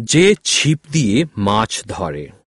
যে ছিপ দিয়ে মাছ ধরে।